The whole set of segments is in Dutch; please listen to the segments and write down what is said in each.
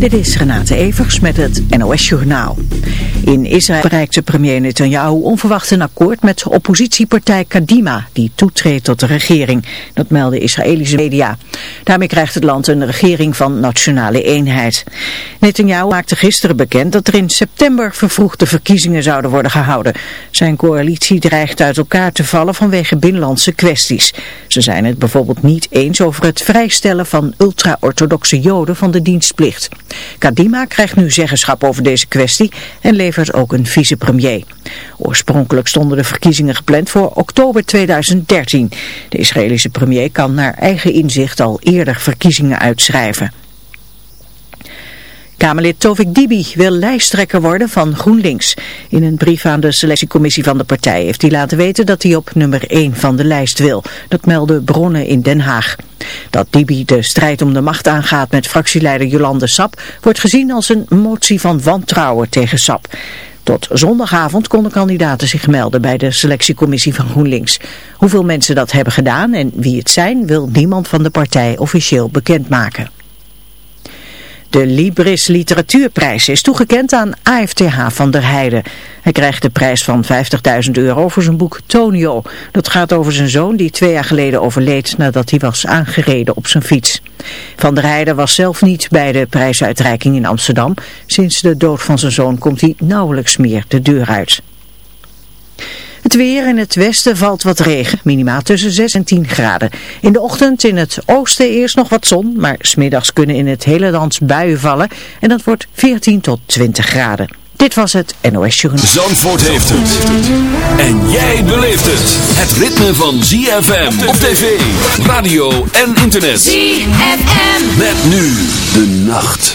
Dit is Renate Evers met het NOS Journaal. In Israël bereikte premier Netanyahu onverwacht een akkoord met oppositiepartij Kadima, die toetreedt tot de regering. Dat melden Israëlische media. Daarmee krijgt het land een regering van nationale eenheid. Netanyahu maakte gisteren bekend dat er in september vervroegde verkiezingen zouden worden gehouden. Zijn coalitie dreigt uit elkaar te vallen vanwege binnenlandse kwesties. Ze zijn het bijvoorbeeld niet eens over het vrijstellen van ultra-orthodoxe joden van de dienstplicht. Kadima krijgt nu zeggenschap over deze kwestie en levert ook een vicepremier. Oorspronkelijk stonden de verkiezingen gepland voor oktober 2013. De Israëlische premier kan naar eigen inzicht al eerder verkiezingen uitschrijven. Kamerlid Tovik Dibi wil lijsttrekker worden van GroenLinks. In een brief aan de selectiecommissie van de partij heeft hij laten weten dat hij op nummer 1 van de lijst wil. Dat melden bronnen in Den Haag. Dat Dibi de strijd om de macht aangaat met fractieleider Jolande Sap wordt gezien als een motie van wantrouwen tegen Sap. Tot zondagavond konden kandidaten zich melden bij de selectiecommissie van GroenLinks. Hoeveel mensen dat hebben gedaan en wie het zijn wil niemand van de partij officieel bekendmaken. De Libris Literatuurprijs is toegekend aan AFTH van der Heijden. Hij krijgt de prijs van 50.000 euro voor zijn boek Tonio. Dat gaat over zijn zoon die twee jaar geleden overleed nadat hij was aangereden op zijn fiets. Van der Heijden was zelf niet bij de prijsuitreiking in Amsterdam. Sinds de dood van zijn zoon komt hij nauwelijks meer de deur uit. Het weer in het westen valt wat regen, minimaal tussen 6 en 10 graden. In de ochtend in het oosten eerst nog wat zon, maar smiddags kunnen in het hele land buien vallen en dat wordt 14 tot 20 graden. Dit was het NOS Journal. Zandvoort heeft het. En jij beleeft het. Het ritme van ZFM op tv, radio en internet. ZFM. Met nu de nacht.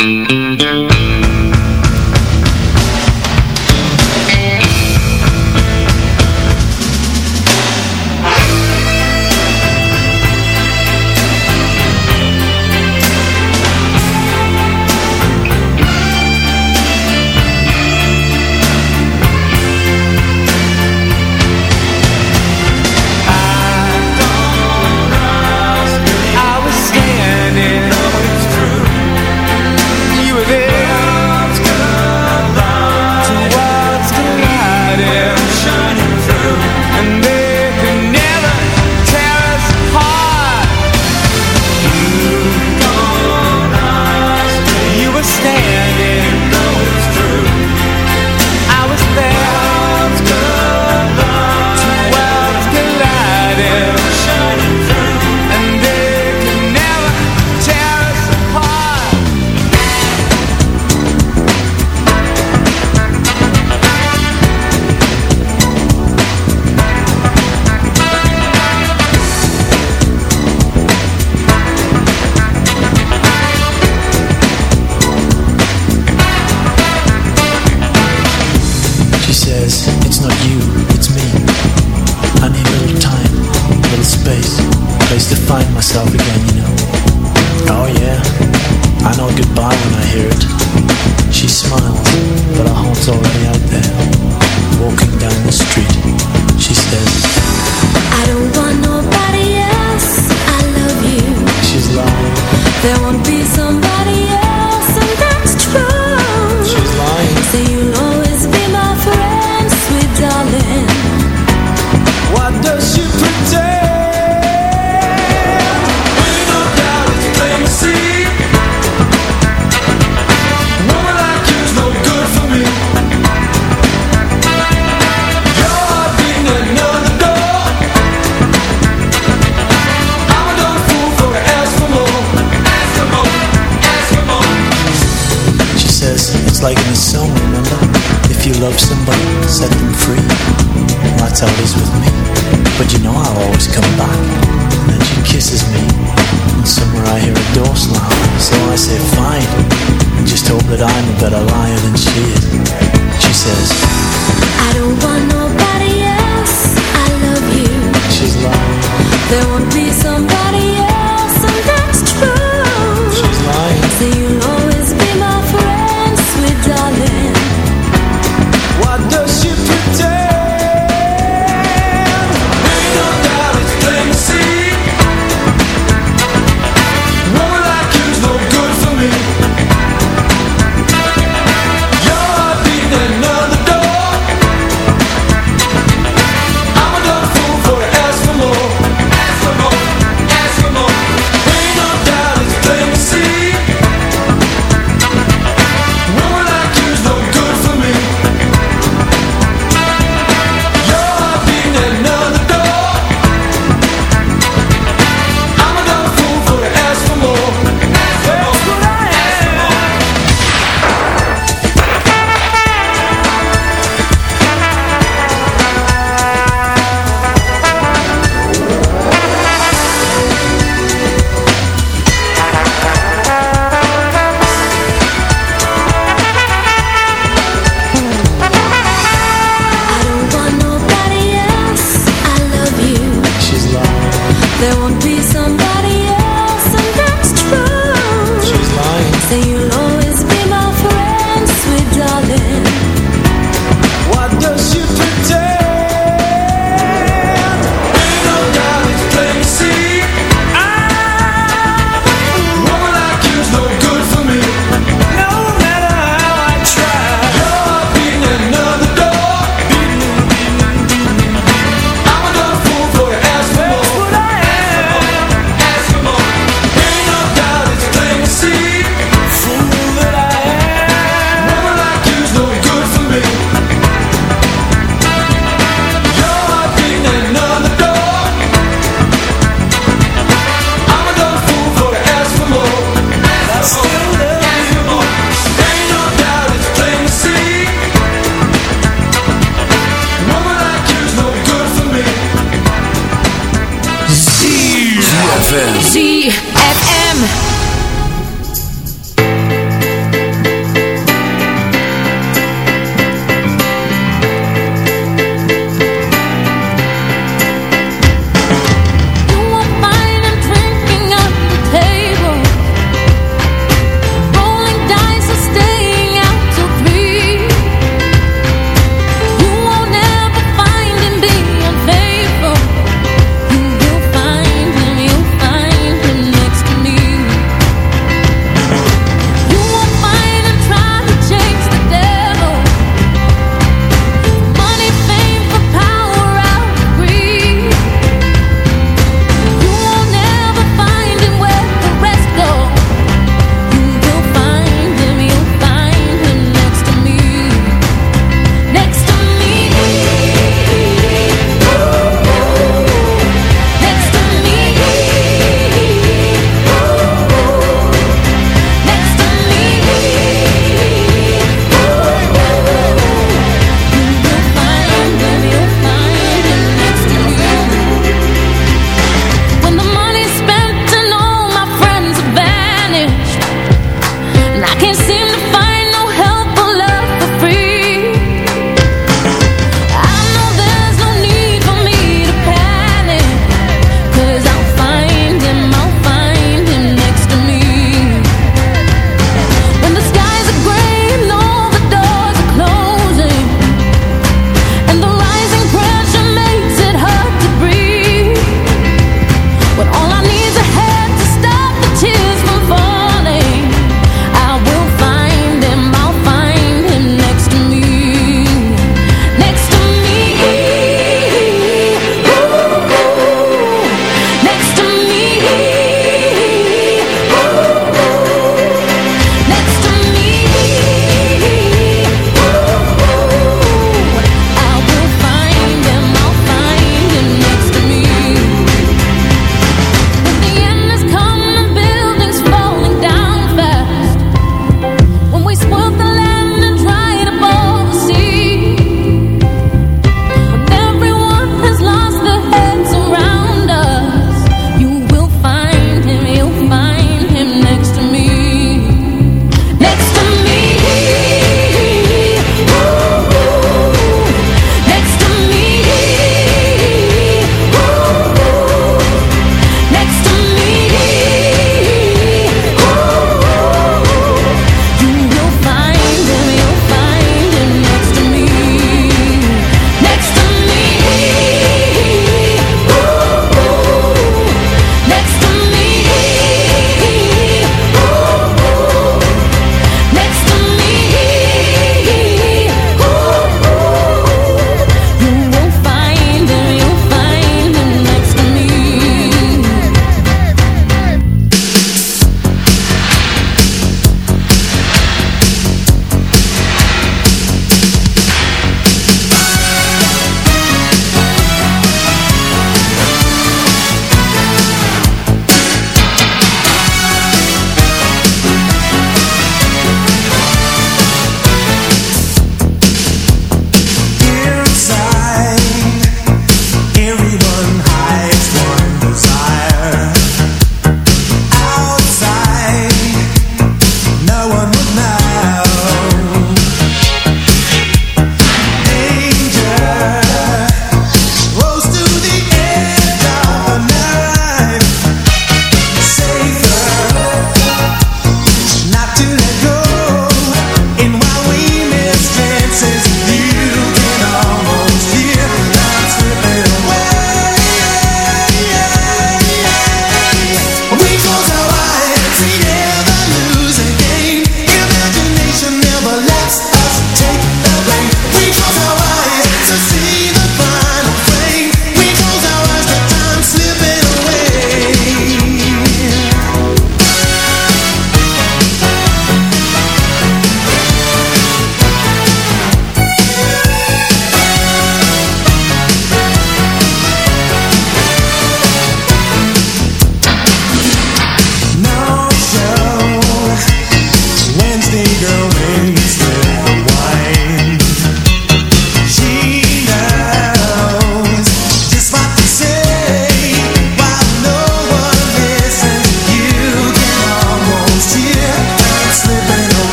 I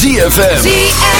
ZFM. ZFM.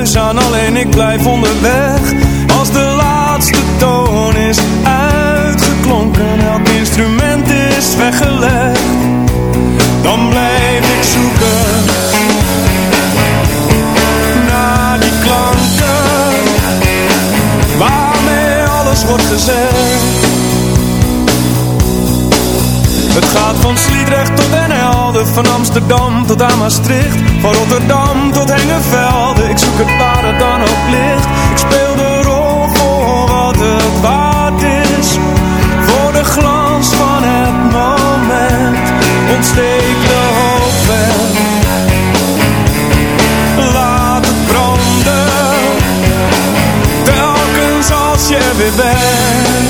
aan, alleen ik blijf onderweg. Als de laatste toon is uitgeklonken, elk instrument is weggelegd, dan blijf ik zoeken naar die klanken waarmee alles wordt gezegd. Het gaat van Van Amsterdam tot aan Maastricht, van Rotterdam tot Hengevelde. Ik zoek het waar het dan ook ligt. Ik speel de rol voor wat het waard is, voor de glans van het moment. Ontsteek de hoop weg, laat het branden, telkens als je weer bent.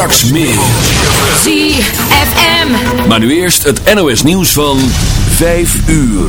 Straks meer. ZFM. Maar nu eerst het NOS nieuws van 5 uur.